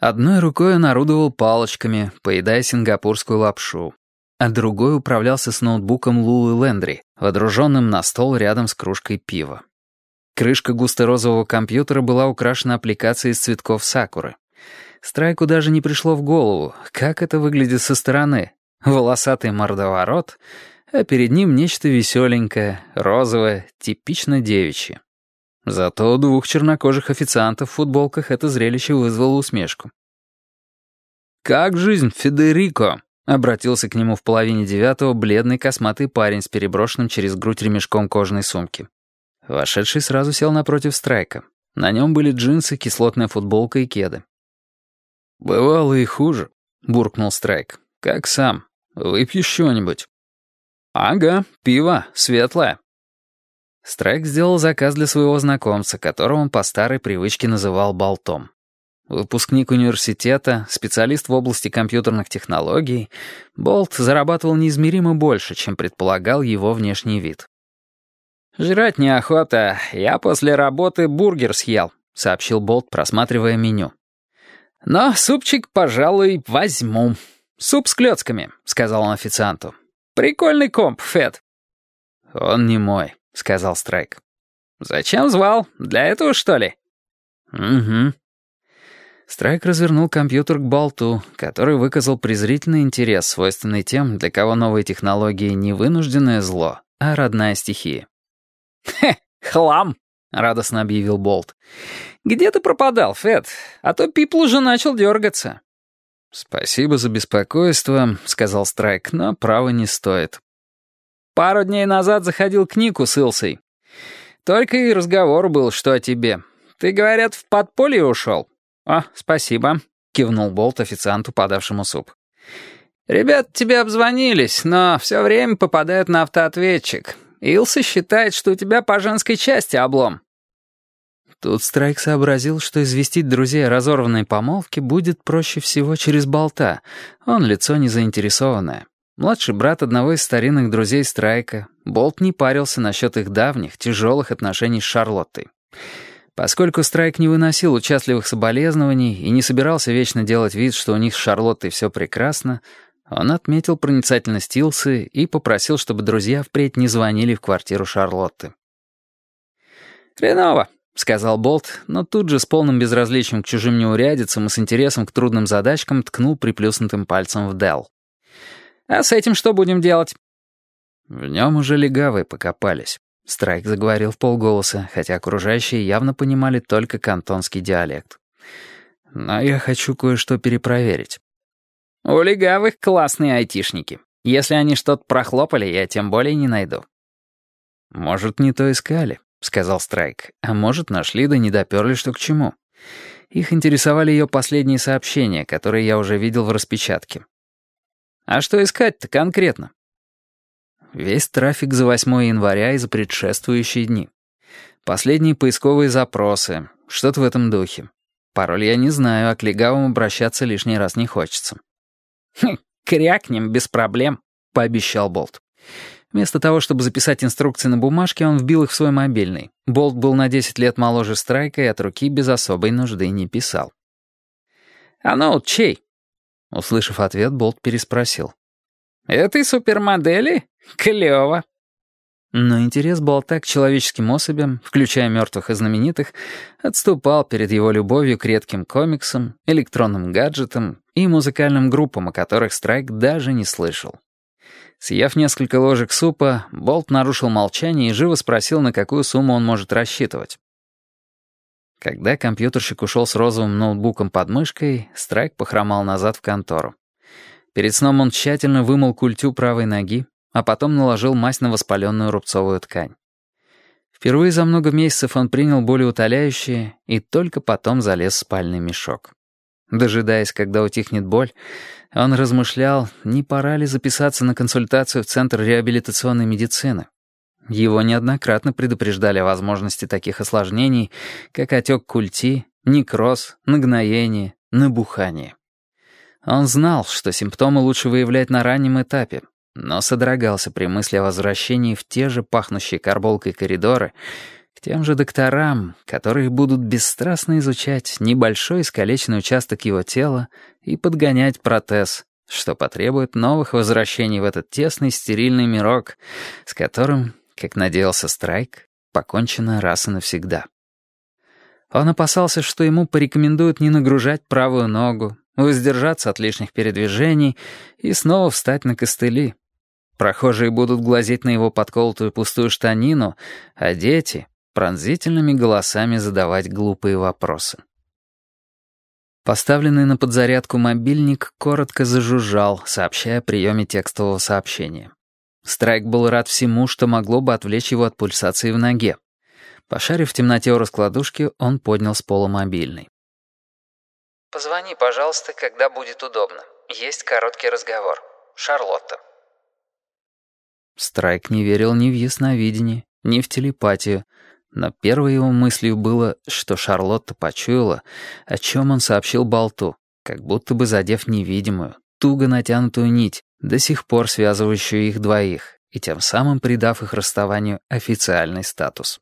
Одной рукой он орудовал палочками, поедая сингапурскую лапшу, а другой управлялся с ноутбуком Лулы Лендри, водруженным на стол рядом с кружкой пива. Крышка густо-розового компьютера была украшена аппликацией из цветков сакуры. Страйку даже не пришло в голову, как это выглядит со стороны. Волосатый мордоворот, а перед ним нечто веселенькое, розовое, типично девичье. Зато у двух чернокожих официантов в футболках это зрелище вызвало усмешку. «Как жизнь, Федерико?» — обратился к нему в половине девятого бледный косматый парень с переброшенным через грудь ремешком кожаной сумки. Вошедший сразу сел напротив Страйка. На нем были джинсы, кислотная футболка и кеды. «Бывало и хуже», — буркнул Страйк. «Как сам? Выпьешь что-нибудь?» «Ага, пиво, светлое». Страйк сделал заказ для своего знакомца, которого он по старой привычке называл Болтом. Выпускник университета, специалист в области компьютерных технологий, Болт зарабатывал неизмеримо больше, чем предполагал его внешний вид. «Жрать неохота. Я после работы бургер съел», — сообщил Болт, просматривая меню. «Но супчик, пожалуй, возьму. Суп с клёцками», — сказал он официанту. «Прикольный комп, Фед». «Он не мой», — сказал Страйк. «Зачем звал? Для этого, что ли?» «Угу». Страйк развернул компьютер к болту, который выказал презрительный интерес, свойственный тем, для кого новые технологии не вынужденное зло, а родная стихия. «Хе, хлам!» — радостно объявил Болт. «Где ты пропадал, Фед? А то Пипл уже начал дергаться». «Спасибо за беспокойство», — сказал Страйк, — «но право не стоит». Пару дней назад заходил к Нику с Илсой. Только и разговор был, что о тебе. Ты, говорят, в подполье ушел? О, спасибо, кивнул Болт официанту, подавшему суп. Ребят тебе обзвонились, но все время попадают на автоответчик. Илса считает, что у тебя по женской части облом. Тут Страйк сообразил, что известить друзей о разорванной помолвке будет проще всего через болта. Он лицо не заинтересованное. Младший брат одного из старинных друзей Страйка, Болт не парился насчет их давних, тяжелых отношений с Шарлоттой. Поскольку Страйк не выносил участливых соболезнований и не собирался вечно делать вид, что у них с Шарлоттой все прекрасно, он отметил проницательность Илсы и попросил, чтобы друзья впредь не звонили в квартиру Шарлотты. «Хреново», — сказал Болт, но тут же с полным безразличием к чужим неурядицам и с интересом к трудным задачкам ткнул приплюснутым пальцем в Делл. А с этим что будем делать?» В нем уже легавые покопались. Страйк заговорил в полголоса, хотя окружающие явно понимали только кантонский диалект. «Но я хочу кое-что перепроверить». «У легавых классные айтишники. Если они что-то прохлопали, я тем более не найду». «Может, не то искали», — сказал Страйк. «А может, нашли да не доперли, что к чему». Их интересовали ее последние сообщения, которые я уже видел в распечатке. А что искать-то конкретно? Весь трафик за 8 января и за предшествующие дни. Последние поисковые запросы, что-то в этом духе. Пароль я не знаю, а к легавым обращаться лишний раз не хочется. «Хм, крякнем без проблем», — пообещал Болт. Вместо того, чтобы записать инструкции на бумажке, он вбил их в свой мобильный. Болт был на 10 лет моложе Страйка и от руки без особой нужды не писал. «А ноут чей?» Услышав ответ, Болт переспросил. «Этой супермодели? Клёво». Но интерес Болта к человеческим особям, включая мертвых и знаменитых, отступал перед его любовью к редким комиксам, электронным гаджетам и музыкальным группам, о которых Страйк даже не слышал. Съев несколько ложек супа, Болт нарушил молчание и живо спросил, на какую сумму он может рассчитывать. Когда компьютерщик ушел с розовым ноутбуком под мышкой, Страйк похромал назад в контору. Перед сном он тщательно вымыл культю правой ноги, а потом наложил мазь на воспаленную рубцовую ткань. Впервые за много месяцев он принял болеутоляющее и только потом залез в спальный мешок. Дожидаясь, когда утихнет боль, он размышлял, не пора ли записаться на консультацию в Центр реабилитационной медицины. Его неоднократно предупреждали о возможности таких осложнений, как отек культи, некроз, нагноение, набухание. Он знал, что симптомы лучше выявлять на раннем этапе, но содрогался при мысли о возвращении в те же пахнущие карболкой коридоры, К тем же докторам, которые будут бесстрастно изучать небольшой искалеченный участок его тела и подгонять протез, что потребует новых возвращений в этот тесный стерильный мирок, с которым, как надеялся Страйк, покончено раз и навсегда. Он опасался, что ему порекомендуют не нагружать правую ногу, воздержаться от лишних передвижений и снова встать на костыли. Прохожие будут глазеть на его подколотую пустую штанину, а дети — пронзительными голосами задавать глупые вопросы. Поставленный на подзарядку мобильник коротко зажужжал, сообщая о приеме текстового сообщения. Страйк был рад всему, что могло бы отвлечь его от пульсации в ноге. Пошарив в темноте у раскладушки, он поднял с пола мобильный. «Позвони, пожалуйста, когда будет удобно. Есть короткий разговор. Шарлотта». Страйк не верил ни в ясновидение, ни в телепатию, но первой его мыслью было, что Шарлотта почуяла, о чем он сообщил Болту, как будто бы задев невидимую, туго натянутую нить, до сих пор связывающую их двоих, и тем самым придав их расставанию официальный статус.